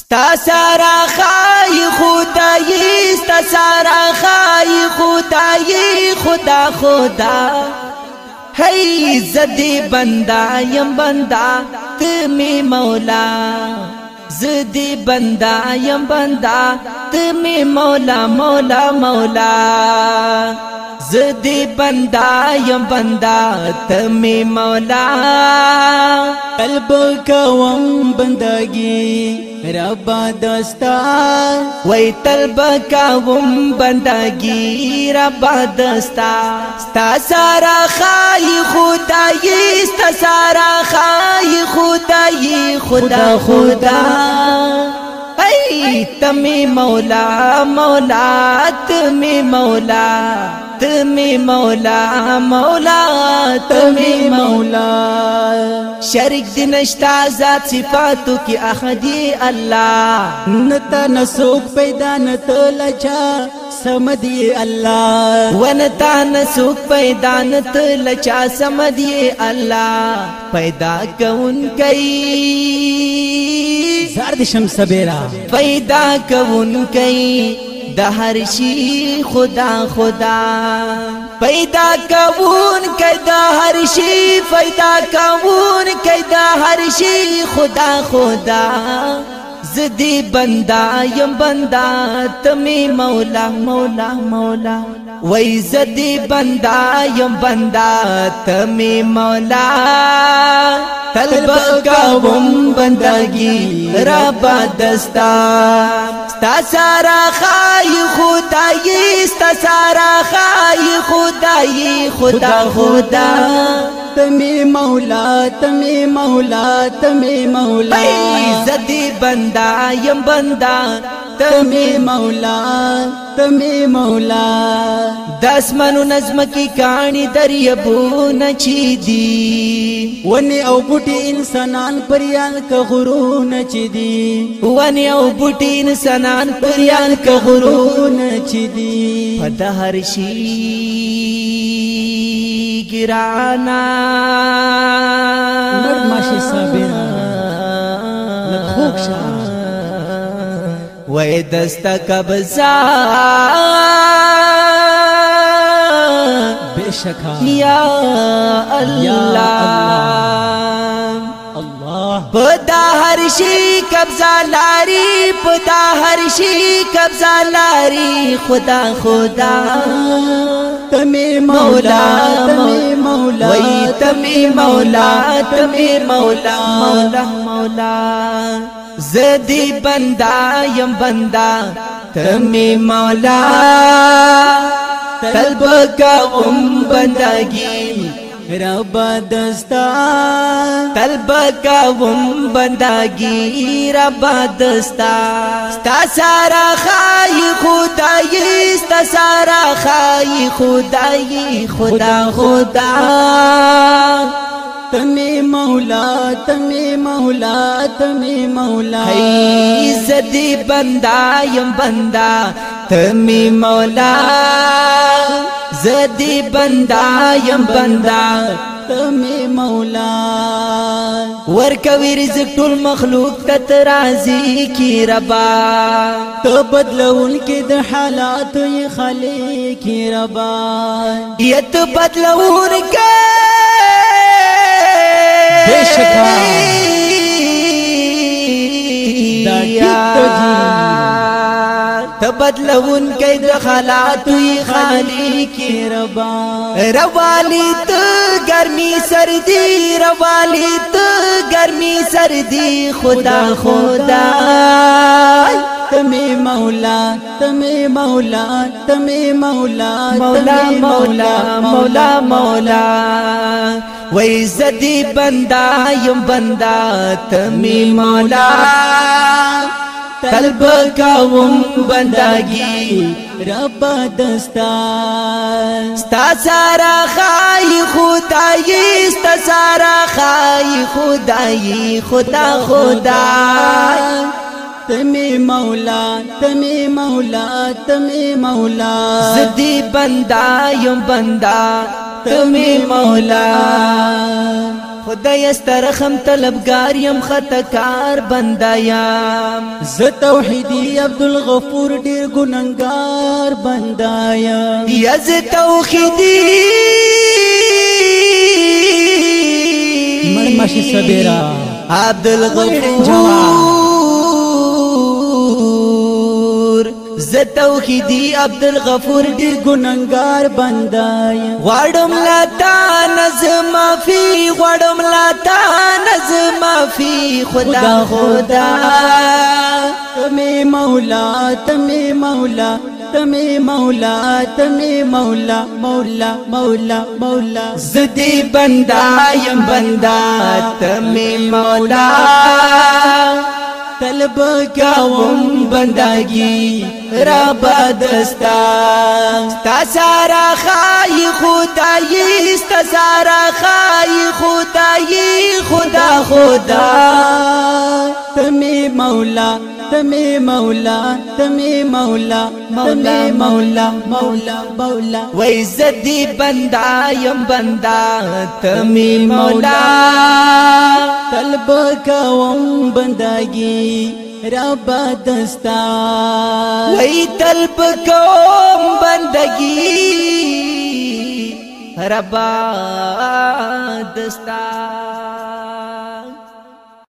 ستا سارا خای خدای ستا سارا خای خدای خدا خدا هی زدی بندا یم بندا تمی مولا زدی بندا یم بندا تمی مولا مولا مولا زدی بندا یم بندا تمی مولا قلب کوم بندگی رب دستا وای تل بکاوم بندگی رب دستا ستا سارا خای خدای ستا سارا خای خدای خدا خدا, خدا ای تمی مولا مولا تمی مولا تمی مولا مولا تمی مولا شریک دی نشتا ذات صفاتو کی احدی اللہ نتا نسوک پیدا نتا لچا سمدی الله ونتا نسوک پیدا نت لچا سمدی الله پیدا کون کئ سار د شمس بیرا پیدا کوون کوي د هر شي خدا خدا پیدا کوون کای د هر شي پیدا کوون کای د هر شي خدا خدا زدی بندا یم بندا تمی مولا مولا مولا وای زدی بندا یم بندا تمی مولا تل بقاوم بندگی ربا دستا ستا سارا خای خدای ستا سارا خای خدای خدا خدا تمی مولا تمی مولا تمی مولا زدی بندا یم بندا تمی مولا تمی مولا داسمانو نظم کی کانی دریبو نچی دی ونی او بوټی انسانان پریان ک غرو نچی دی ونی او بوټی انسانان پریان ک غرو نچی دی پد هر شی ګرانا مرماشي صابر لخوښه وای دست قبضه بشکا یا الله الله پدا هر شي قبضه لاري پدا هر شي قبضه لاري خدا خدا تمه مولا تمه مولا وای تمه مولا تمه مولا مولا مولا زدی بندا یم بندا تمی مولا طلب کا ام بندگی رب دستا طلب کا ام بندگی رب دستا ستا سارا خای خدای ستا سارا خای خدای خدا خدا, خدا تمی مولا تمی مولا تمی مولا ہی زدی بندا یم بندا تمی مولا زدی بندا یم بندا تمی مولا ورکوی رزق ټول مخلوق ته رازی کی ربا تو بدلون کی د حالات خلی کی ربا یت بدلون کی بشکا دا ټیک ته بدلون کې د حالاتو خالی کې ربا روالی ته ګرمي سردي روالی ته ګرمي سردي خدا خدا مولا تمه مولا تمه مولا مولا مولا مولا مولا وای زدی بندا یم بندا تمه مولا طلب کوم بندگی رب دستا ستا سارا خای خدای ستا سارا خای خدای خدا خدا تمی مولا تمی مولا تمی مولا زدی بندا یم بندا تمی مولا خدای استرخم طلبگار یم خطکار بندایم ز توحیدی عبدالغفور ډیر ګننګار بندایم یا ز توحیدی مرمشی سبیرا عبدالغفور جواب زه توحیدی عبدالغفور ډیر ګننګار بندای غواړم لا تا نظم مافي غواړم لا تا نظم مافي خدا خدا تمه مولا تمه مولا تمه مولا تمه مولا مولا مولا مولا زدي بندا يم بندا تمه مولا طلب کوم بندگی را بدستا ستا سارا خای خدای ستا سارا خای خدای خدا خدا تمی مولا تمی مولا تمی مولا مولا مولا مولا مولا وای زدی بندا یم بندا تمی مولا طلب کوم بندگی رب دستا وی تلب کوم بندگی رب دستا